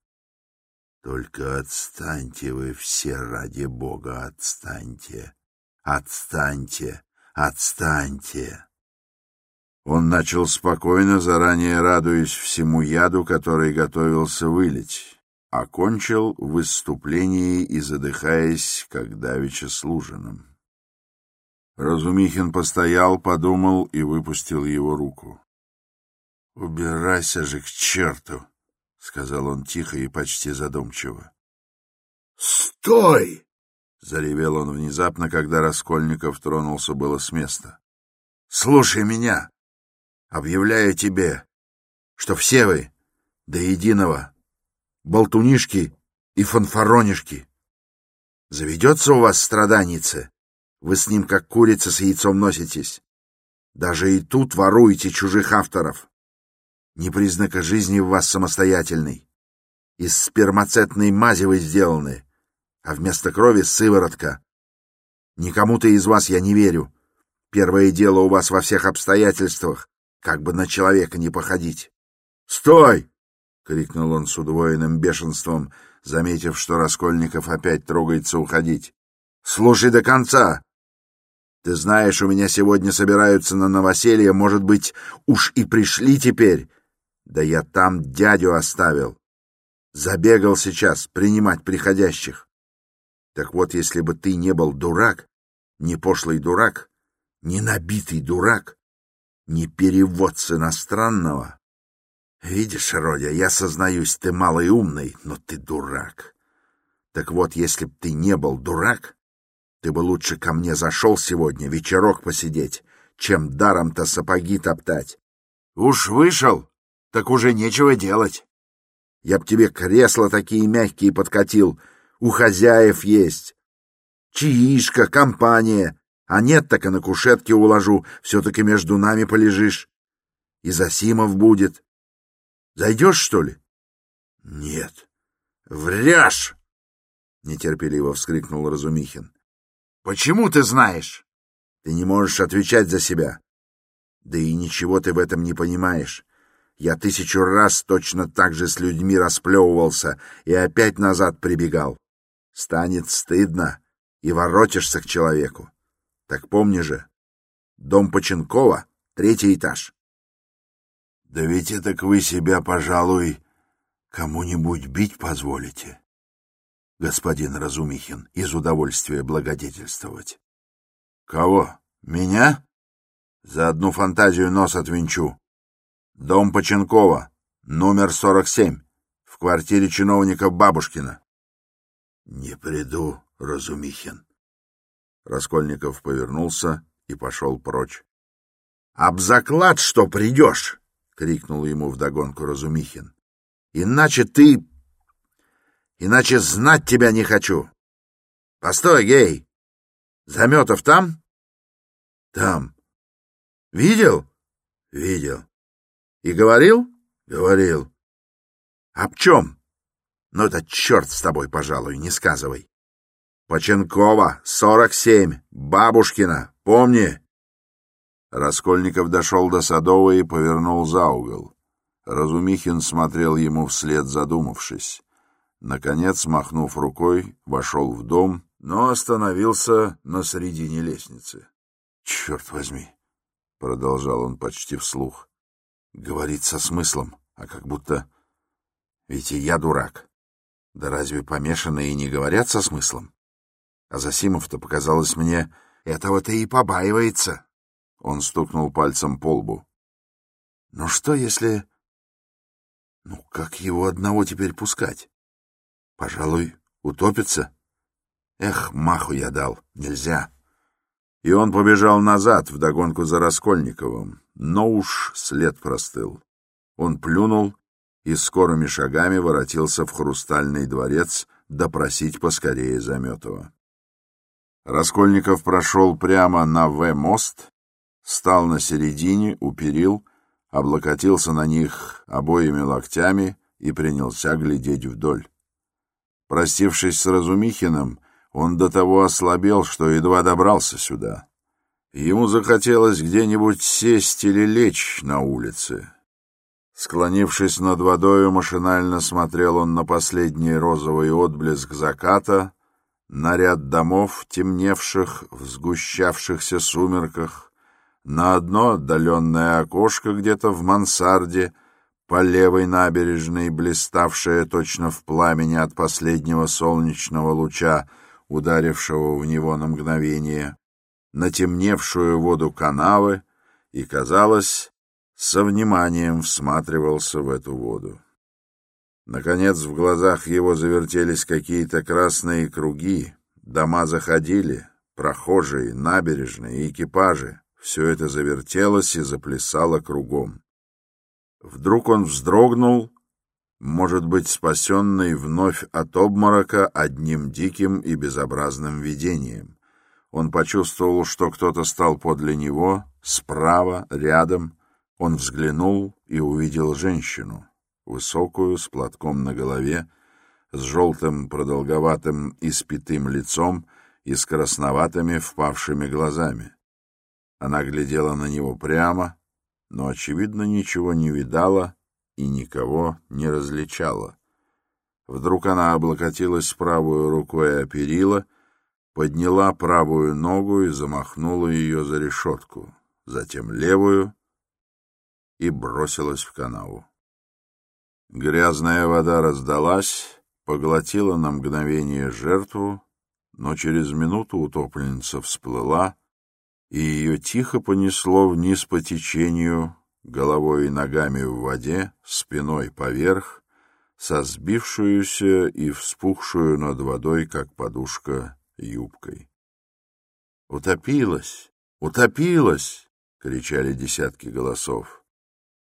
Только отстаньте вы все ради Бога, отстаньте. Отстаньте, отстаньте. Он начал спокойно, заранее радуясь всему яду, который готовился вылить, окончил в выступлении и задыхаясь, как давеча служенным. Разумихин постоял, подумал и выпустил его руку. — Убирайся же к черту! — сказал он тихо и почти задумчиво. — Стой! — заревел он внезапно, когда Раскольников тронулся было с места. — Слушай меня! Объявляю тебе, что все вы до единого болтунишки и фанфаронишки. Заведется у вас страданица, вы с ним как курица с яйцом носитесь. Даже и тут воруете чужих авторов. Не признака жизни в вас самостоятельной. Из спермацетной мази вы сделаны, а вместо крови сыворотка. Никому-то из вас я не верю. Первое дело у вас во всех обстоятельствах, как бы на человека не походить. «Стой!» — крикнул он с удвоенным бешенством, заметив, что Раскольников опять трогается уходить. «Слушай до конца! Ты знаешь, у меня сегодня собираются на новоселье, может быть, уж и пришли теперь. Да я там дядю оставил. Забегал сейчас принимать приходящих. Так вот, если бы ты не был дурак, не пошлый дурак, не набитый дурак, не перевод с иностранного... Видишь, Родя, я сознаюсь, ты малый умный, но ты дурак. Так вот, если б ты не был дурак, ты бы лучше ко мне зашел сегодня вечерок посидеть, чем даром-то сапоги топтать. Уж вышел, так уже нечего делать. Я б тебе кресла такие мягкие подкатил, у хозяев есть. Чаишка, компания, а нет, так и на кушетке уложу, все-таки между нами полежишь. И Засимов будет. Зайдешь, что ли? — Нет. — Вряжь! — нетерпеливо вскрикнул Разумихин. Почему ты знаешь? Ты не можешь отвечать за себя. Да и ничего ты в этом не понимаешь. Я тысячу раз точно так же с людьми расплевывался и опять назад прибегал. Станет стыдно, и воротишься к человеку. Так помни же, дом Поченкова, третий этаж. Да ведь это вы себя, пожалуй, кому-нибудь бить позволите господин Разумихин, из удовольствия благодетельствовать. — Кого? Меня? За одну фантазию нос отвинчу. Дом Поченкова, номер 47, в квартире чиновника Бабушкина. — Не приду, Разумихин. Раскольников повернулся и пошел прочь. — Об заклад, что придешь! — крикнул ему вдогонку Разумихин. — Иначе ты Иначе знать тебя не хочу. Постой, гей. Заметов там? Там. Видел? Видел. И говорил? Говорил. Об чем? Ну, это черт с тобой, пожалуй, не сказывай. Поченкова, сорок семь, Бабушкина, помни? Раскольников дошел до Садовой и повернул за угол. Разумихин смотрел ему вслед, задумавшись. Наконец, махнув рукой, вошел в дом, но остановился на середине лестницы. — Черт возьми! — продолжал он почти вслух. — Говорит со смыслом, а как будто... Ведь и я дурак. Да разве помешанные не говорят со смыслом? А Засимов-то, показалось мне, этого-то и побаивается. Он стукнул пальцем по лбу. — Ну что, если... Ну, как его одного теперь пускать? Пожалуй, утопится. Эх, маху я дал, нельзя. И он побежал назад, вдогонку за Раскольниковым, но уж след простыл. Он плюнул и скорыми шагами воротился в хрустальный дворец допросить поскорее Заметова. Раскольников прошел прямо на В-мост, стал на середине, у перил, облокотился на них обоими локтями и принялся глядеть вдоль. Простившись с Разумихиным, он до того ослабел, что едва добрался сюда. Ему захотелось где-нибудь сесть или лечь на улице. Склонившись над водою, машинально смотрел он на последний розовый отблеск заката, на ряд домов, темневших в сгущавшихся сумерках, на одно отдаленное окошко где-то в мансарде — по левой набережной, блиставшая точно в пламени от последнего солнечного луча, ударившего в него на мгновение. на темневшую воду канавы и, казалось, со вниманием всматривался в эту воду. Наконец в глазах его завертелись какие-то красные круги, дома заходили, прохожие, набережные, экипажи. Все это завертелось и заплясало кругом. Вдруг он вздрогнул, может быть, спасенный вновь от обморока одним диким и безобразным видением. Он почувствовал, что кто-то стал подле него, справа, рядом. Он взглянул и увидел женщину, высокую, с платком на голове, с желтым продолговатым испитым лицом и с красноватыми впавшими глазами. Она глядела на него прямо, но, очевидно, ничего не видала и никого не различала. Вдруг она облокотилась правой рукой о перила, подняла правую ногу и замахнула ее за решетку, затем левую и бросилась в канаву. Грязная вода раздалась, поглотила на мгновение жертву, но через минуту утопленница всплыла, и ее тихо понесло вниз по течению, головой и ногами в воде, спиной поверх, со сбившуюся и вспухшую над водой, как подушка, юбкой. «Утопилась! Утопилась!» — кричали десятки голосов.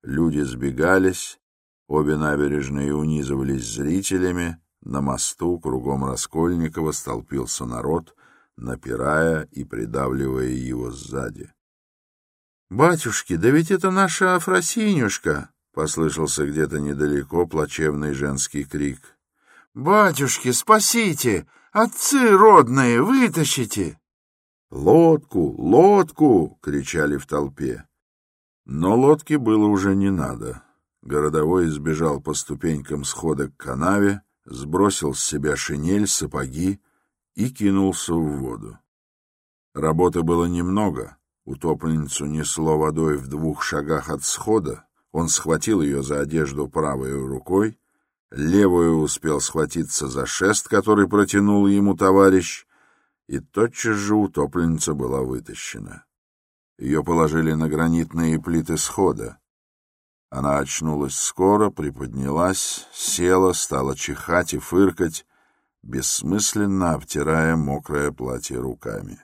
Люди сбегались, обе набережные унизывались зрителями, на мосту кругом Раскольникова столпился народ, напирая и придавливая его сзади. — Батюшки, да ведь это наша Афросинюшка! — послышался где-то недалеко плачевный женский крик. — Батюшки, спасите! Отцы родные, вытащите! — Лодку, лодку! — кричали в толпе. Но лодки было уже не надо. Городовой сбежал по ступенькам схода к канаве, сбросил с себя шинель, сапоги, и кинулся в воду. Работы было немного. Утопленницу несло водой в двух шагах от схода. Он схватил ее за одежду правой рукой, левую успел схватиться за шест, который протянул ему товарищ, и тотчас же утопленница была вытащена. Ее положили на гранитные плиты схода. Она очнулась скоро, приподнялась, села, стала чихать и фыркать, бессмысленно обтирая мокрое платье руками.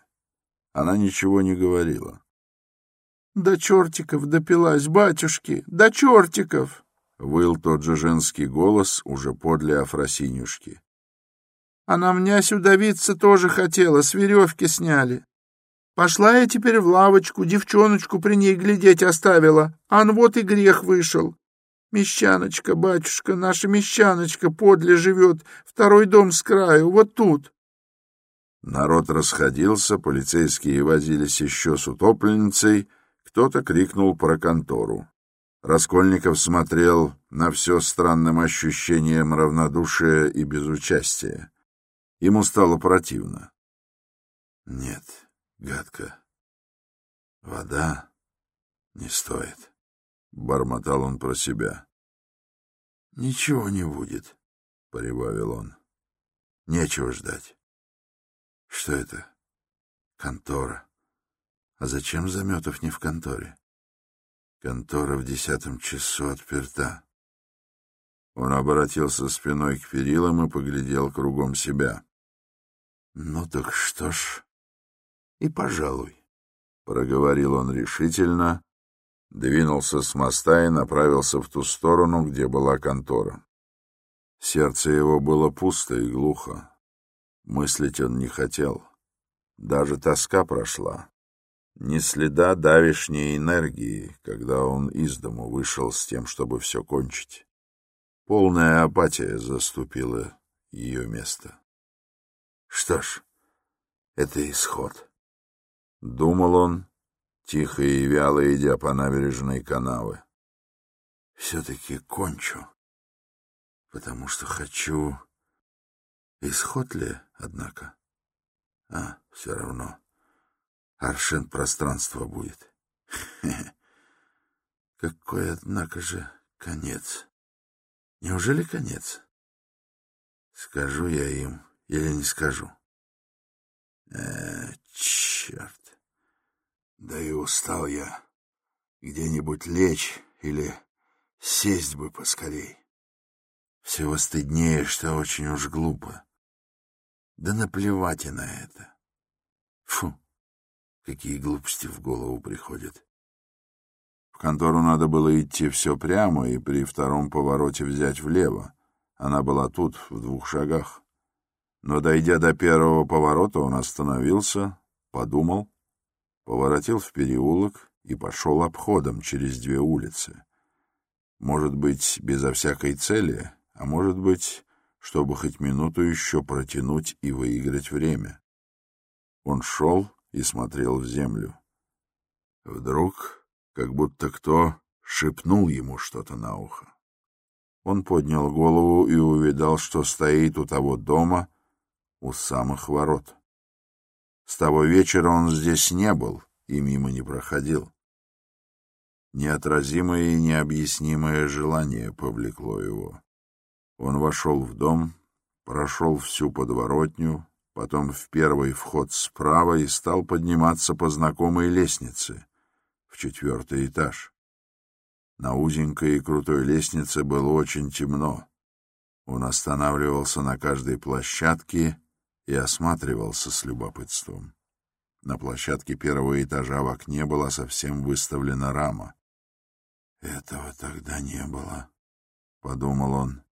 Она ничего не говорила. — До чертиков допилась, батюшки, до чертиков! — выл тот же женский голос уже подле Афросинюшки. — Она меня сюда виться тоже хотела, с веревки сняли. Пошла я теперь в лавочку, девчоночку при ней глядеть оставила, ан вот и грех вышел. Мещаночка, батюшка, наша мещаночка подле живет, второй дом с краю, вот тут. Народ расходился, полицейские возились еще с утопленницей, кто-то крикнул про контору. Раскольников смотрел на все странным ощущением равнодушия и безучастия. Ему стало противно. Нет, гадко. Вода не стоит. — бормотал он про себя. — Ничего не будет, — прибавил он. — Нечего ждать. — Что это? Контора. А зачем Заметов не в конторе? Контора в десятом часу отперта. Он обратился спиной к перилам и поглядел кругом себя. — Ну так что ж, и пожалуй, — проговорил он решительно, двинулся с моста и направился в ту сторону, где была контора. Сердце его было пусто и глухо. Мыслить он не хотел. Даже тоска прошла. Ни следа давишней энергии, когда он из дому вышел с тем, чтобы все кончить. Полная апатия заступила ее место. Что ж, это исход. Думал он, тихо и вяло идя по набережной канавы. Все-таки кончу, потому что хочу... Исход ли, однако? А, все равно. Аршин пространства будет. Какой, однако же, конец? Неужели конец? Скажу я им или не скажу? Э, черт. Да и устал я где-нибудь лечь или сесть бы поскорей. Всего стыднее, что очень уж глупо. Да наплевать и на это. Фу, какие глупости в голову приходят. В контору надо было идти все прямо и при втором повороте взять влево. Она была тут, в двух шагах. Но, дойдя до первого поворота, он остановился, подумал, поворотил в переулок и пошел обходом через две улицы. Может быть, безо всякой цели, а может быть, чтобы хоть минуту еще протянуть и выиграть время. Он шел и смотрел в землю. Вдруг, как будто кто шепнул ему что-то на ухо. Он поднял голову и увидал, что стоит у того дома у самых ворот. С того вечера он здесь не был и мимо не проходил. Неотразимое и необъяснимое желание повлекло его. Он вошел в дом, прошел всю подворотню, потом в первый вход справа и стал подниматься по знакомой лестнице в четвертый этаж. На узенькой и крутой лестнице было очень темно. Он останавливался на каждой площадке и осматривался с любопытством. На площадке первого этажа в окне была совсем выставлена рама. «Этого тогда не было», — подумал он.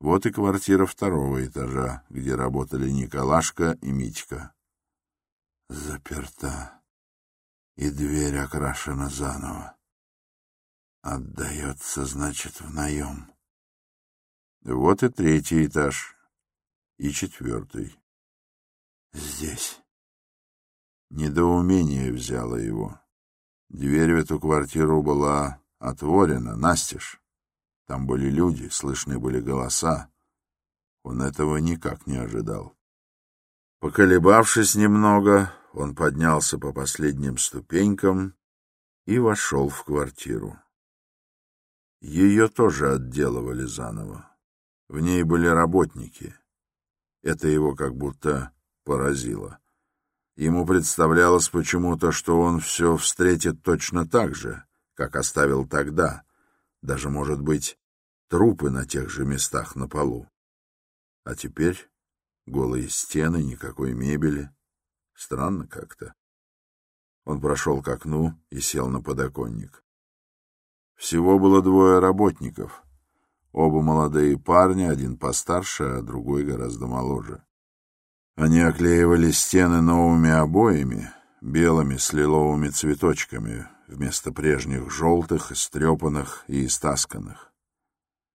Вот и квартира второго этажа, где работали Николашка и Митька. Заперта, и дверь окрашена заново. Отдается, значит, в наем. Вот и третий этаж, и четвертый. Здесь. Недоумение взяло его. Дверь в эту квартиру была отворена, настежь. Там были люди, слышны были голоса. Он этого никак не ожидал. Поколебавшись немного, он поднялся по последним ступенькам и вошел в квартиру. Ее тоже отделывали заново. В ней были работники. Это его как будто поразило. Ему представлялось почему-то, что он все встретит точно так же, как оставил тогда, даже, может быть, трупы на тех же местах на полу. А теперь голые стены, никакой мебели. Странно как-то. Он прошел к окну и сел на подоконник. Всего было двое работников. Оба молодые парни, один постарше, а другой гораздо моложе. Они оклеивали стены новыми обоями, белыми с лиловыми цветочками, вместо прежних желтых, истрепанных и истасканных.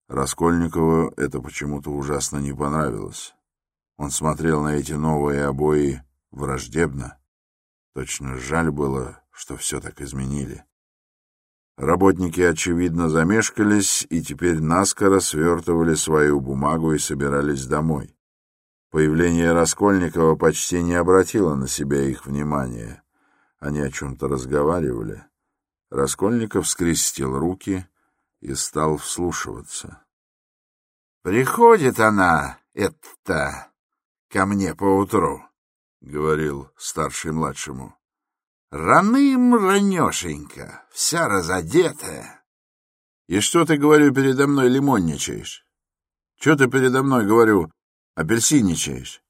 Раскольникову это почему-то ужасно не понравилось. Он смотрел на эти новые обои враждебно. Точно жаль было, что все так изменили. Работники, очевидно, замешкались и теперь наскоро свертывали свою бумагу и собирались домой. Появление Раскольникова почти не обратило на себя их внимания. Они о чем-то разговаривали. Раскольников скрестил руки и стал вслушиваться. — Приходит она, это ко мне поутру, — говорил старший младшему. — Раным ранешенько, вся разодетая. — И что ты, говорю, передо мной лимонничаешь? Что ты передо мной, говорю, апельсинничаешь?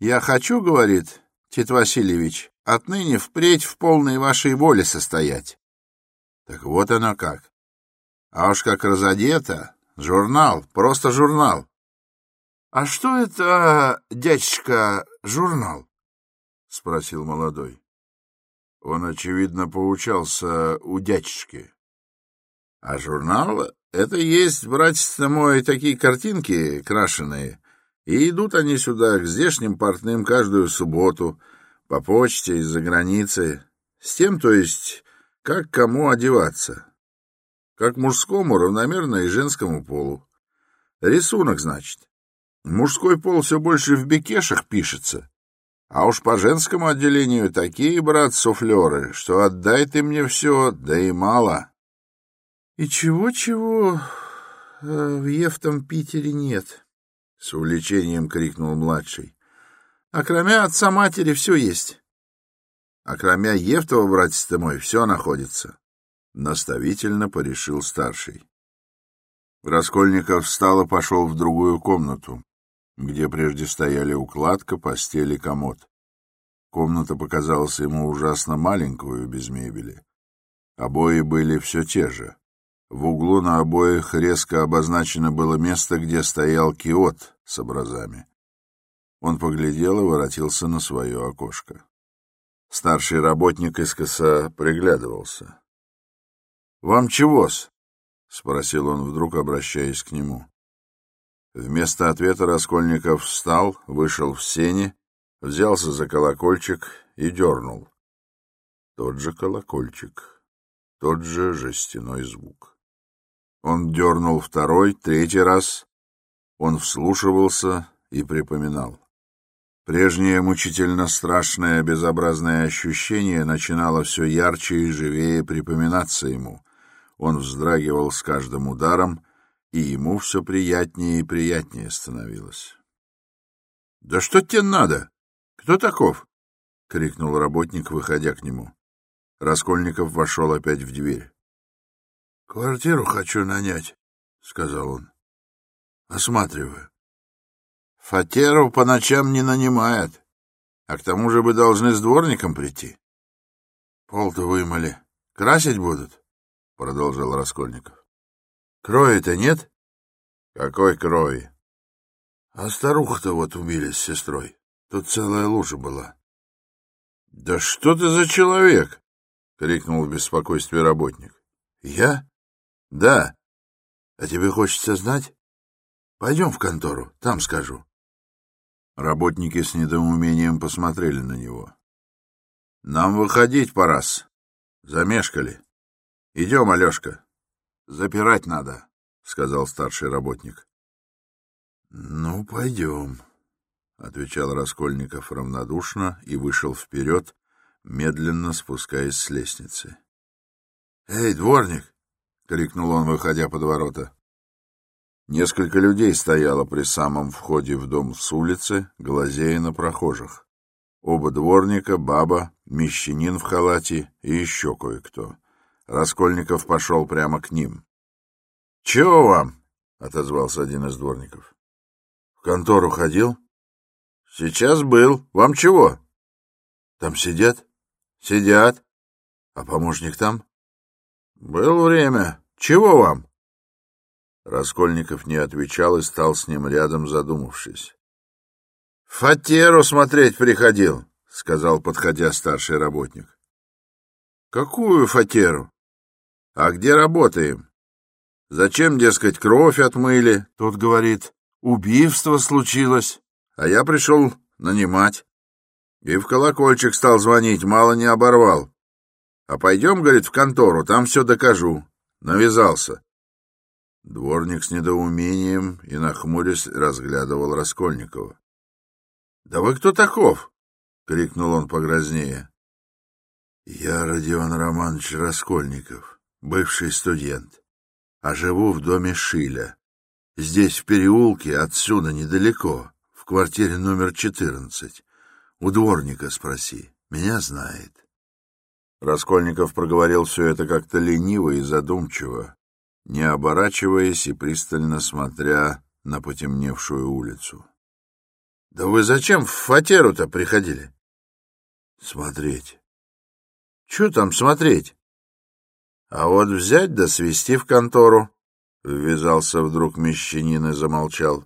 Я хочу, — говорит Тит Васильевич, — отныне впредь в полной вашей воле состоять. Так вот оно как. А уж как разодета. Журнал, просто журнал. — А что это, дядечка, журнал? — спросил молодой. Он, очевидно, поучался у дядечки. — А журнал — это есть, братец мой, такие картинки крашеные, и идут они сюда, к здешним портным, каждую субботу, по почте из-за границы, с тем, то есть, как кому одеваться? Как мужскому равномерно и женскому полу. Рисунок, значит. Мужской пол все больше в бекешах пишется. А уж по женскому отделению такие, брат, суфлеры, что отдай ты мне все, да и мало. И чего-чего э, в Евтом Питере нет, — с увлечением крикнул младший. А кроме отца-матери все есть. А кроме Евтова, братец ты мой, все находится. Наставительно порешил старший. Раскольников встал и пошел в другую комнату, где прежде стояли укладка, постель и комод. Комната показалась ему ужасно маленькую, без мебели. Обои были все те же. В углу на обоих резко обозначено было место, где стоял киот с образами. Он поглядел и воротился на свое окошко. Старший работник искоса приглядывался. — Вам чего-с? — спросил он вдруг, обращаясь к нему. Вместо ответа Раскольников встал, вышел в сени, взялся за колокольчик и дернул. Тот же колокольчик, тот же жестяной звук. Он дернул второй, третий раз. Он вслушивался и припоминал. Прежнее мучительно страшное безобразное ощущение начинало все ярче и живее припоминаться ему. Он вздрагивал с каждым ударом, и ему все приятнее и приятнее становилось. — Да что тебе надо? Кто таков? — крикнул работник, выходя к нему. Раскольников вошел опять в дверь. — Квартиру хочу нанять, — сказал он. — Осматриваю. Фатеров по ночам не нанимает, а к тому же вы должны с дворником прийти. Пол-то вымыли. Красить будут? — продолжал Раскольников. — Кроя-то нет? — Какой крой? — А старуха-то вот убили с сестрой. Тут целая лужа была. — Да что ты за человек? — крикнул в беспокойстве работник. — Я? — Да. А тебе хочется знать? Пойдем в контору, там скажу. Работники с недоумением посмотрели на него. — Нам выходить пора-с. Замешкали. — Идем, Алешка. — Запирать надо, — сказал старший работник. — Ну, пойдем, — отвечал Раскольников равнодушно и вышел вперед, медленно спускаясь с лестницы. — Эй, дворник! — крикнул он, выходя под ворота. Несколько людей стояло при самом входе в дом с улицы, глазея на прохожих. Оба дворника, баба, мещанин в халате и еще кое-кто. Раскольников пошел прямо к ним. — Чего вам? — отозвался один из дворников. — В контору ходил? — Сейчас был. Вам чего? — Там сидят? — Сидят. — А помощник там? — Был время. Чего вам? Раскольников не отвечал и стал с ним рядом, задумавшись. — Фатеру смотреть приходил, — сказал, подходя старший работник. — Какую фатеру? — А где работаем? — Зачем, дескать, кровь отмыли? Тут, говорит, убийство случилось, а я пришел нанимать. И в колокольчик стал звонить, мало не оборвал. А пойдем, говорит, в контору, там все докажу. Навязался. Дворник с недоумением и нахмурясь разглядывал Раскольникова. — Да вы кто таков? — крикнул он погрознее. — Я Родион Романович Раскольников, бывший студент, а живу в доме Шиля. Здесь, в переулке, отсюда недалеко, в квартире номер четырнадцать. У дворника спроси, меня знает. Раскольников проговорил все это как-то лениво и задумчиво, не оборачиваясь и пристально смотря на потемневшую улицу. — Да вы зачем в фатеру-то приходили? — Смотреть. — Чего там смотреть? — А вот взять да свести в контору, — ввязался вдруг мещанин и замолчал.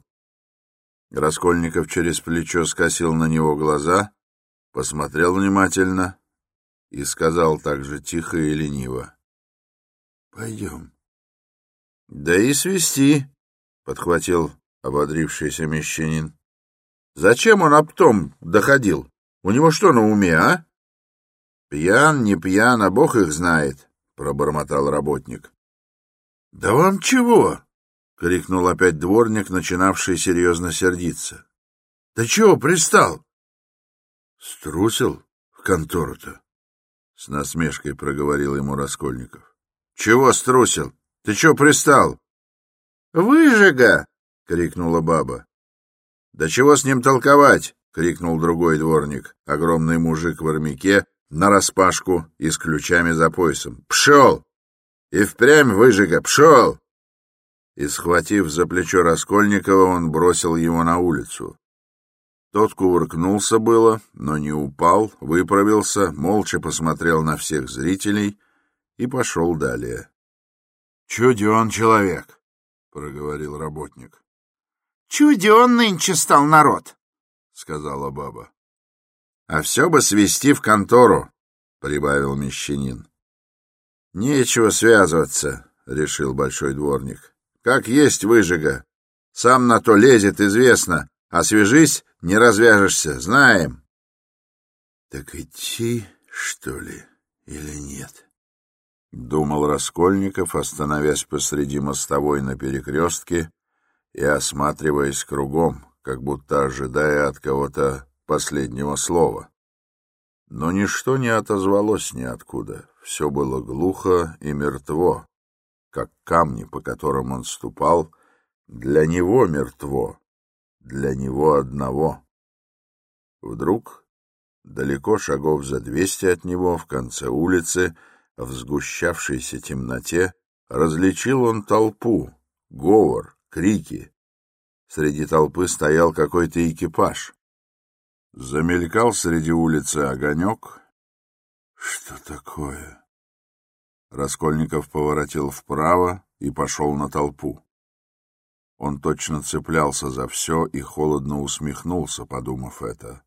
Раскольников через плечо скосил на него глаза, посмотрел внимательно и сказал так же тихо и лениво. — Пойдем. — Да и свести, — подхватил ободрившийся мещанин. — Зачем он об том доходил? У него что на уме, а? — Пьян, не пьян, а бог их знает, — пробормотал работник. — Да вам чего? — крикнул опять дворник, начинавший серьезно сердиться. — Да чего пристал? — Струсил в контору-то, — с насмешкой проговорил ему Раскольников. — Чего струсил? Ты чё пристал? — Выжига! — крикнула баба. — Да чего с ним толковать? — крикнул другой дворник, огромный мужик в армяке, нараспашку и с ключами за поясом. «Пшел! И впрямь выжига! Пшел!» И, схватив за плечо Раскольникова, он бросил его на улицу. Тот кувыркнулся было, но не упал, выправился, молча посмотрел на всех зрителей и пошел далее. — Чуден человек, — проговорил работник. — Чуден нынче стал народ, — сказала баба. — А все бы свести в контору, — прибавил мещанин. — Нечего связываться, — решил большой дворник. — Как есть выжига. Сам на то лезет, известно. Освежись, не развяжешься, знаем. — Так идти, что ли, или нет? — думал Раскольников, остановясь посреди мостовой на перекрестке и осматриваясь кругом, как будто ожидая от кого-то последнего слова. Но ничто не отозвалось ниоткуда, все было глухо и мертво, как камни, по которым он ступал, для него мертво, для него одного. Вдруг, далеко шагов за двести от него, в конце улицы, в сгущавшейся темноте, различил он толпу, говор, крики. Среди толпы стоял какой-то экипаж. Замелькал среди улицы огонек. Что такое? Раскольников поворотил вправо и пошел на толпу. Он точно цеплялся за все и холодно усмехнулся, подумав это.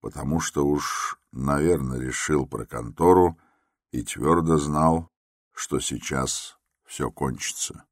Потому что уж, наверное, решил про контору и твердо знал, что сейчас все кончится.